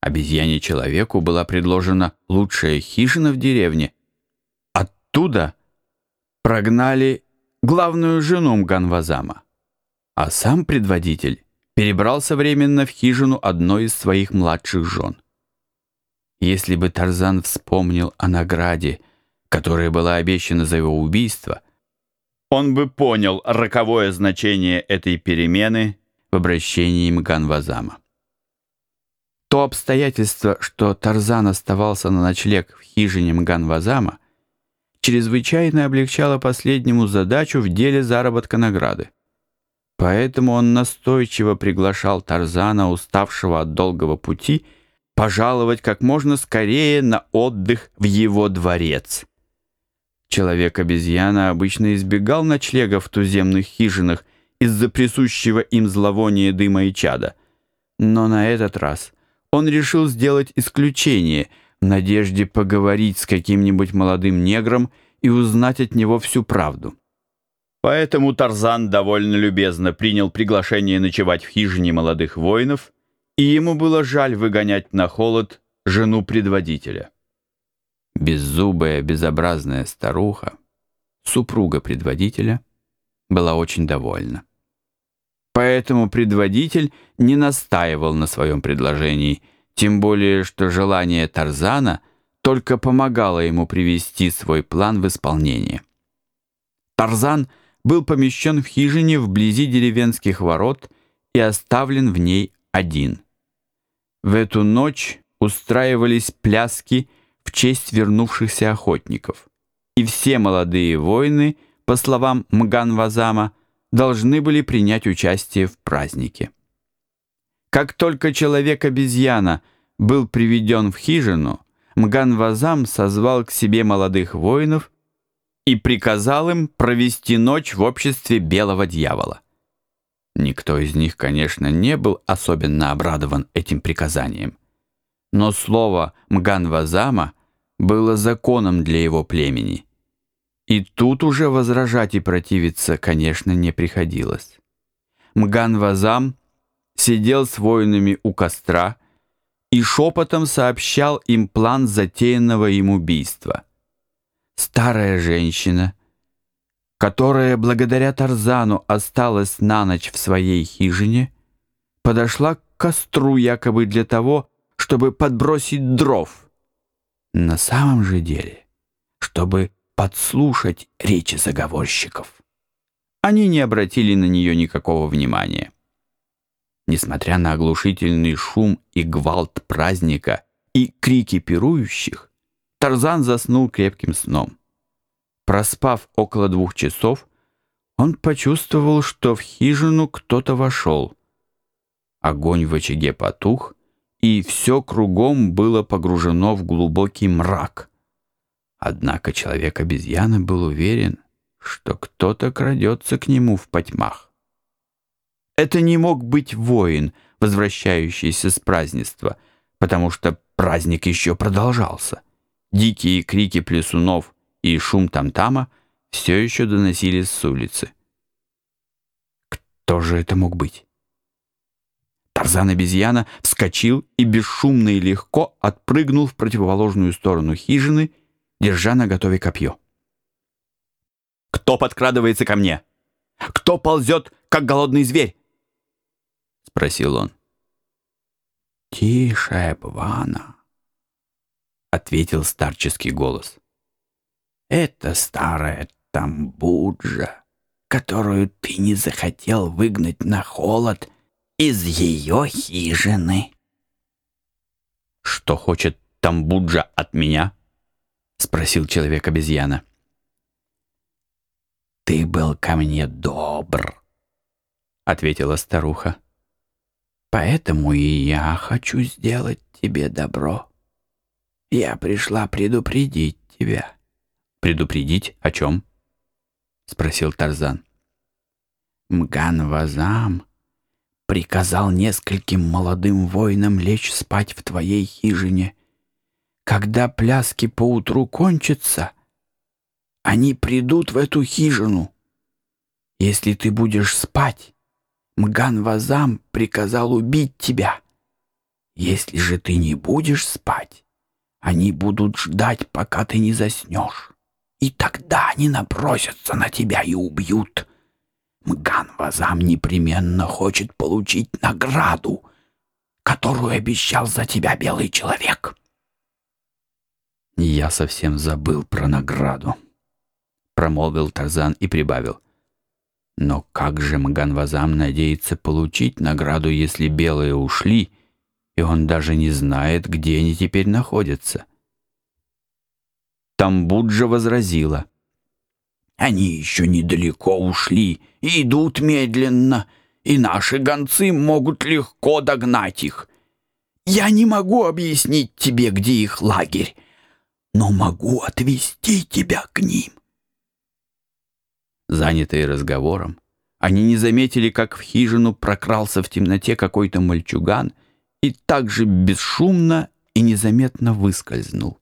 Обезьяне-человеку была предложена лучшая хижина в деревне. Оттуда прогнали главную жену Мганвазама, а сам предводитель перебрался временно в хижину одной из своих младших жен. Если бы Тарзан вспомнил о награде, которая была обещана за его убийство, он бы понял роковое значение этой перемены в обращении Мганвазама. То обстоятельство, что Тарзан оставался на ночлег в хижине Мганвазама, чрезвычайно облегчало последнему задачу в деле заработка награды. Поэтому он настойчиво приглашал Тарзана, уставшего от долгого пути, пожаловать как можно скорее на отдых в его дворец. Человек-обезьяна обычно избегал ночлега в туземных хижинах из-за присущего им зловония дыма и чада. Но на этот раз он решил сделать исключение в надежде поговорить с каким-нибудь молодым негром и узнать от него всю правду. Поэтому Тарзан довольно любезно принял приглашение ночевать в хижине молодых воинов, и ему было жаль выгонять на холод жену предводителя. Беззубая, безобразная старуха, супруга предводителя, была очень довольна. Поэтому предводитель не настаивал на своем предложении, тем более что желание Тарзана только помогало ему привести свой план в исполнение. Тарзан был помещен в хижине вблизи деревенских ворот и оставлен в ней один. В эту ночь устраивались пляски в честь вернувшихся охотников, и все молодые воины, по словам Мганвазама, должны были принять участие в празднике. Как только человек-обезьяна был приведен в хижину, Мганвазам созвал к себе молодых воинов и приказал им провести ночь в обществе белого дьявола. Никто из них, конечно, не был особенно обрадован этим приказанием. Но слово Мганвазама было законом для его племени — и тут уже возражать и противиться, конечно, не приходилось. Мган-Вазам сидел с воинами у костра и шепотом сообщал им план затеянного им убийства. Старая женщина, которая благодаря Тарзану осталась на ночь в своей хижине, подошла к костру якобы для того, чтобы подбросить дров. На самом же деле, чтобы подслушать речи заговорщиков. Они не обратили на нее никакого внимания. Несмотря на оглушительный шум и гвалт праздника и крики пирующих, Тарзан заснул крепким сном. Проспав около двух часов, он почувствовал, что в хижину кто-то вошел. Огонь в очаге потух, и все кругом было погружено в глубокий мрак. Однако человек-обезьяна был уверен, что кто-то крадется к нему в потьмах. Это не мог быть воин, возвращающийся с празднества, потому что праздник еще продолжался. Дикие крики плесунов и шум тамтама все еще доносились с улицы. Кто же это мог быть? Тарзан-обезьяна вскочил и бесшумно и легко отпрыгнул в противоположную сторону хижины держа на готове копье. «Кто подкрадывается ко мне? Кто ползет, как голодный зверь?» — спросил он. «Тише, Бвана», — ответил старческий голос. «Это старая тамбуджа, которую ты не захотел выгнать на холод из ее хижины». «Что хочет тамбуджа от меня?» — спросил человек-обезьяна. «Ты был ко мне добр», — ответила старуха. «Поэтому и я хочу сделать тебе добро. Я пришла предупредить тебя». «Предупредить о чем?» — спросил Тарзан. «Мган-Вазам приказал нескольким молодым воинам лечь спать в твоей хижине» Когда пляски поутру кончатся, они придут в эту хижину. Если ты будешь спать, Мган-Вазам приказал убить тебя. Если же ты не будешь спать, они будут ждать, пока ты не заснешь. И тогда они набросятся на тебя и убьют. Мган Вазам непременно хочет получить награду, которую обещал за тебя белый человек. Я совсем забыл про награду, промолвил Тарзан и прибавил. Но как же Мган Вазам надеется получить награду, если белые ушли, и он даже не знает, где они теперь находятся? Тамбуджа возразила. Они еще недалеко ушли и идут медленно, и наши гонцы могут легко догнать их. Я не могу объяснить тебе, где их лагерь, но могу отвести тебя к ним. Занятые разговором, они не заметили, как в хижину прокрался в темноте какой-то мальчуган и так же бесшумно и незаметно выскользнул.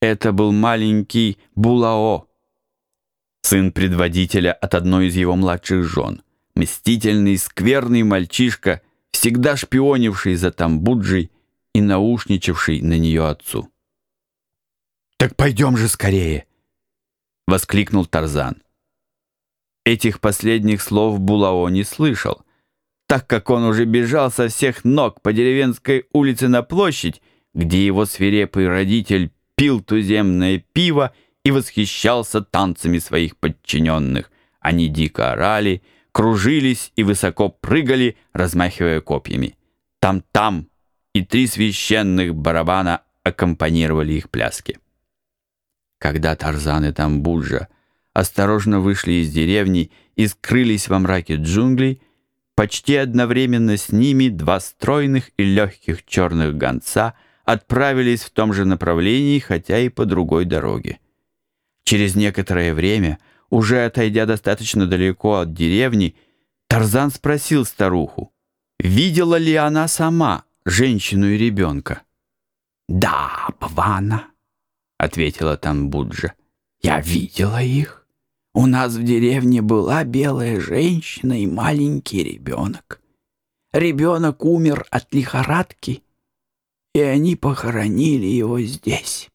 Это был маленький Булао, сын предводителя от одной из его младших жен, мстительный, скверный мальчишка, всегда шпионивший за Тамбуджей и наушничавший на нее отцу. «Так пойдем же скорее!» — воскликнул Тарзан. Этих последних слов Булао не слышал, так как он уже бежал со всех ног по деревенской улице на площадь, где его свирепый родитель пил туземное пиво и восхищался танцами своих подчиненных. Они дико орали, кружились и высоко прыгали, размахивая копьями. Там-там и три священных барабана аккомпанировали их пляски. Когда Тарзан и Тамбуджа осторожно вышли из деревни и скрылись во мраке джунглей, почти одновременно с ними два стройных и легких черных гонца отправились в том же направлении, хотя и по другой дороге. Через некоторое время, уже отойдя достаточно далеко от деревни, Тарзан спросил старуху, видела ли она сама женщину и ребенка. «Да, Бвана», — ответила Тамбуджа, — «я видела их. У нас в деревне была белая женщина и маленький ребенок. Ребенок умер от лихорадки, и они похоронили его здесь».